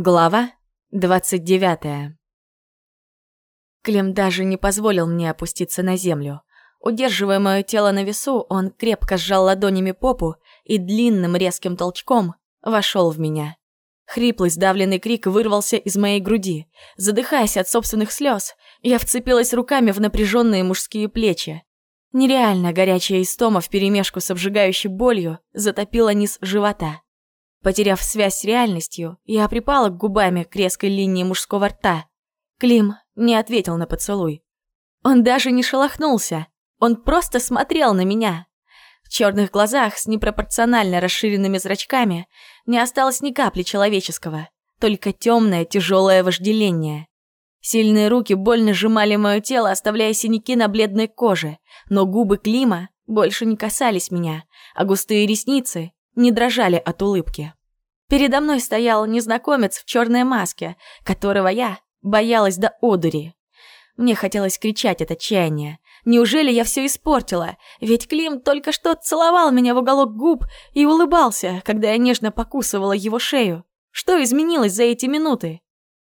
Глава 29 Клим даже не позволил мне опуститься на землю. Удерживая мое тело на весу, он крепко сжал ладонями попу и длинным резким толчком вошел в меня. Хриплый сдавленный крик вырвался из моей груди. Задыхаясь от собственных слез, я вцепилась руками в напряженные мужские плечи. Нереально горячая истома вперемешку с обжигающей болью затопила низ живота. Потеряв связь с реальностью, я припала губами к резкой линии мужского рта. Клим не ответил на поцелуй. Он даже не шелохнулся. Он просто смотрел на меня. В черных глазах с непропорционально расширенными зрачками не осталось ни капли человеческого, только темное тяжелое вожделение. Сильные руки больно сжимали мое тело, оставляя синяки на бледной коже, но губы Клима больше не касались меня, а густые ресницы не дрожали от улыбки. Передо мной стоял незнакомец в черной маске, которого я боялась до одури. Мне хотелось кричать от отчаяния. Неужели я все испортила? Ведь Клим только что целовал меня в уголок губ и улыбался, когда я нежно покусывала его шею. Что изменилось за эти минуты?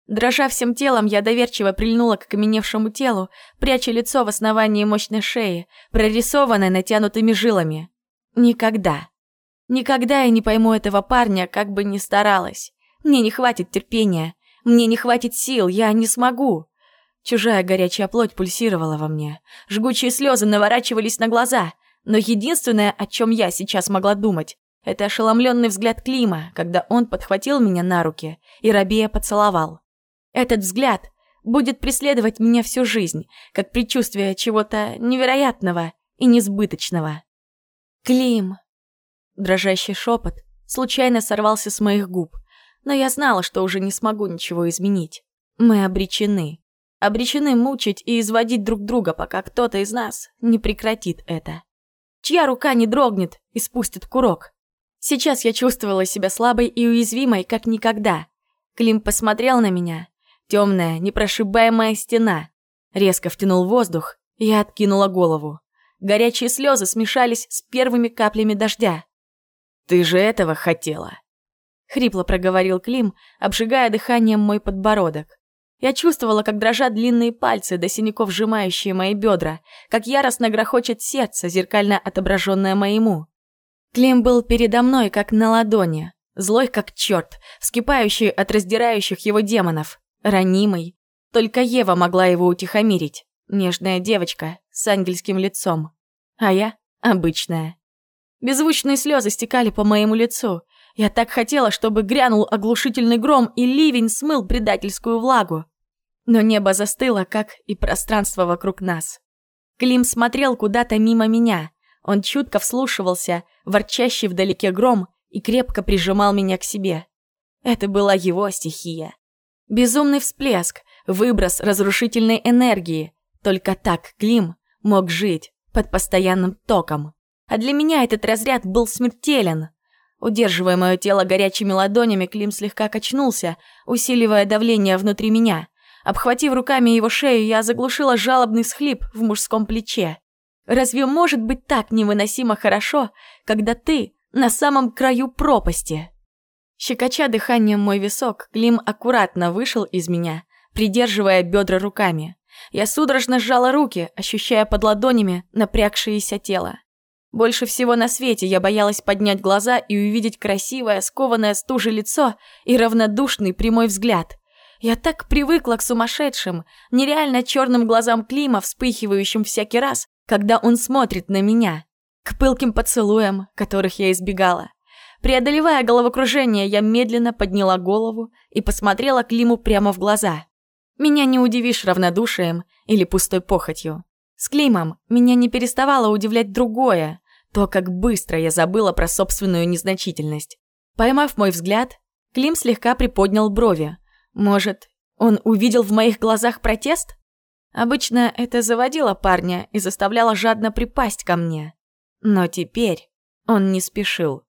Дрожа всем телом, я доверчиво прильнула к окаменевшему телу, пряча лицо в основании мощной шеи, прорисованной натянутыми жилами. Никогда, Никогда я не пойму этого парня, как бы ни старалась. Мне не хватит терпения, мне не хватит сил, я не смогу. Чужая горячая плоть пульсировала во мне. Жгучие слезы наворачивались на глаза. Но единственное, о чем я сейчас могла думать, это ошеломленный взгляд Клима, когда он подхватил меня на руки и рабея поцеловал. Этот взгляд будет преследовать меня всю жизнь, как предчувствие чего-то невероятного и несбыточного. «Клим!» Дрожащий шепот случайно сорвался с моих губ, но я знала, что уже не смогу ничего изменить. Мы обречены. Обречены мучить и изводить друг друга, пока кто-то из нас не прекратит это. Чья рука не дрогнет и спустит курок. Сейчас я чувствовала себя слабой и уязвимой, как никогда. Клим посмотрел на меня. Темная, непрошибаемая стена. Резко втянул воздух, я откинула голову. Горячие слезы смешались с первыми каплями дождя. «Ты же этого хотела!» Хрипло проговорил Клим, обжигая дыханием мой подбородок. Я чувствовала, как дрожат длинные пальцы, до синяков сжимающие мои бедра, как яростно грохочет сердце, зеркально отображенное моему. Клим был передо мной, как на ладони, злой как черт, вскипающий от раздирающих его демонов, ранимый. Только Ева могла его утихомирить, нежная девочка с ангельским лицом. А я — обычная. Беззвучные слезы стекали по моему лицу. Я так хотела, чтобы грянул оглушительный гром и ливень смыл предательскую влагу. Но небо застыло, как и пространство вокруг нас. Клим смотрел куда-то мимо меня. Он чутко вслушивался, ворчащий вдалеке гром, и крепко прижимал меня к себе. Это была его стихия. Безумный всплеск, выброс разрушительной энергии. Только так Клим мог жить под постоянным током. А для меня этот разряд был смертелен. Удерживая мое тело горячими ладонями, Клим слегка качнулся, усиливая давление внутри меня. Обхватив руками его шею, я заглушила жалобный схлип в мужском плече. Разве может быть так невыносимо хорошо, когда ты на самом краю пропасти? Щекоча дыханием мой висок, Клим аккуратно вышел из меня, придерживая бедра руками. Я судорожно сжала руки, ощущая под ладонями напрягшееся тело. Больше всего на свете я боялась поднять глаза и увидеть красивое, скованное стужей лицо и равнодушный прямой взгляд. Я так привыкла к сумасшедшим, нереально черным глазам Клима, вспыхивающим всякий раз, когда он смотрит на меня. К пылким поцелуям, которых я избегала. Преодолевая головокружение, я медленно подняла голову и посмотрела Климу прямо в глаза. Меня не удивишь равнодушием или пустой похотью. С Климом меня не переставало удивлять другое, то, как быстро я забыла про собственную незначительность. Поймав мой взгляд, Клим слегка приподнял брови. Может, он увидел в моих глазах протест? Обычно это заводило парня и заставляло жадно припасть ко мне. Но теперь он не спешил.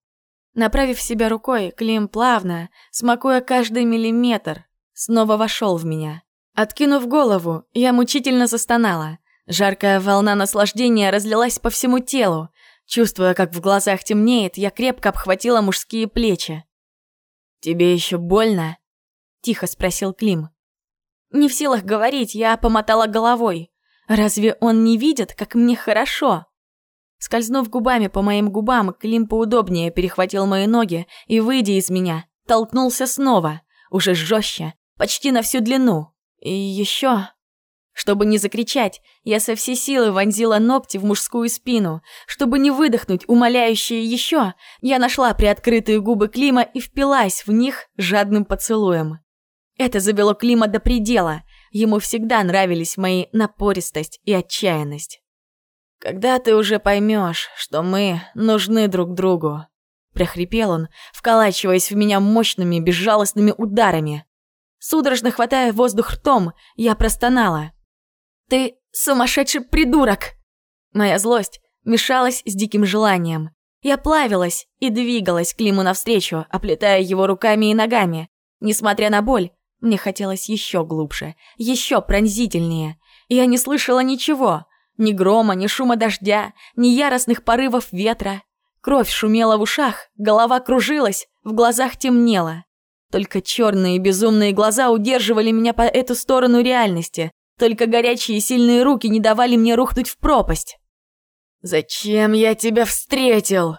Направив себя рукой, Клим плавно, смакуя каждый миллиметр, снова вошел в меня. Откинув голову, я мучительно застонала. Жаркая волна наслаждения разлилась по всему телу. Чувствуя, как в глазах темнеет, я крепко обхватила мужские плечи. «Тебе еще больно?» – тихо спросил Клим. Не в силах говорить, я помотала головой. Разве он не видит, как мне хорошо? Скользнув губами по моим губам, Клим поудобнее перехватил мои ноги и, выйдя из меня, толкнулся снова, уже жестче, почти на всю длину. И еще... Чтобы не закричать, я со всей силы вонзила ногти в мужскую спину. Чтобы не выдохнуть умоляющее еще, я нашла приоткрытые губы Клима и впилась в них жадным поцелуем. Это завело Клима до предела. Ему всегда нравились мои напористость и отчаянность. «Когда ты уже поймешь, что мы нужны друг другу?» Прохрипел он, вколачиваясь в меня мощными, безжалостными ударами. Судорожно хватая воздух ртом, я простонала. «Ты сумасшедший придурок!» Моя злость мешалась с диким желанием. Я плавилась и двигалась к Климу навстречу, оплетая его руками и ногами. Несмотря на боль, мне хотелось еще глубже, еще пронзительнее. Я не слышала ничего. Ни грома, ни шума дождя, ни яростных порывов ветра. Кровь шумела в ушах, голова кружилась, в глазах темнело. Только черные безумные глаза удерживали меня по эту сторону реальности, только горячие сильные руки не давали мне рухнуть в пропасть. «Зачем я тебя встретил?»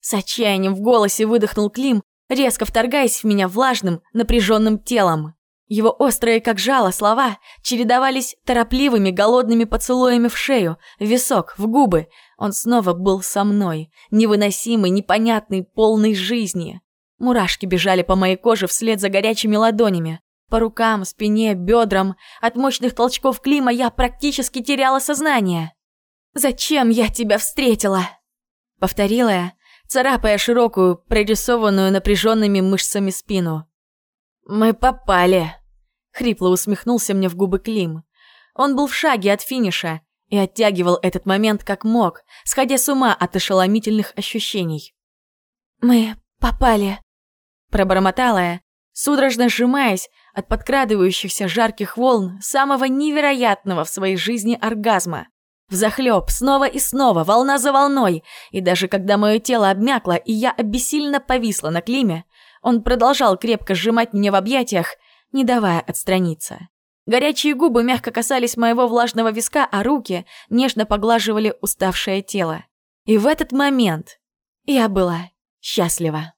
С отчаянием в голосе выдохнул Клим, резко вторгаясь в меня влажным, напряженным телом. Его острые, как жало, слова чередовались торопливыми, голодными поцелуями в шею, в висок, в губы. Он снова был со мной, невыносимый, непонятный, полный жизни. Мурашки бежали по моей коже вслед за горячими ладонями. По рукам, спине, бедрам. От мощных толчков Клима я практически теряла сознание. «Зачем я тебя встретила?» Повторила я, царапая широкую, прорисованную напряженными мышцами спину. «Мы попали!» Хрипло усмехнулся мне в губы Клим. Он был в шаге от финиша и оттягивал этот момент как мог, сходя с ума от ошеломительных ощущений. «Мы попали!» Пробормотала я, судорожно сжимаясь от подкрадывающихся жарких волн самого невероятного в своей жизни оргазма. Взахлёб, снова и снова, волна за волной, и даже когда мое тело обмякло и я обессильно повисла на Климе, он продолжал крепко сжимать меня в объятиях, не давая отстраниться. Горячие губы мягко касались моего влажного виска, а руки нежно поглаживали уставшее тело. И в этот момент я была счастлива.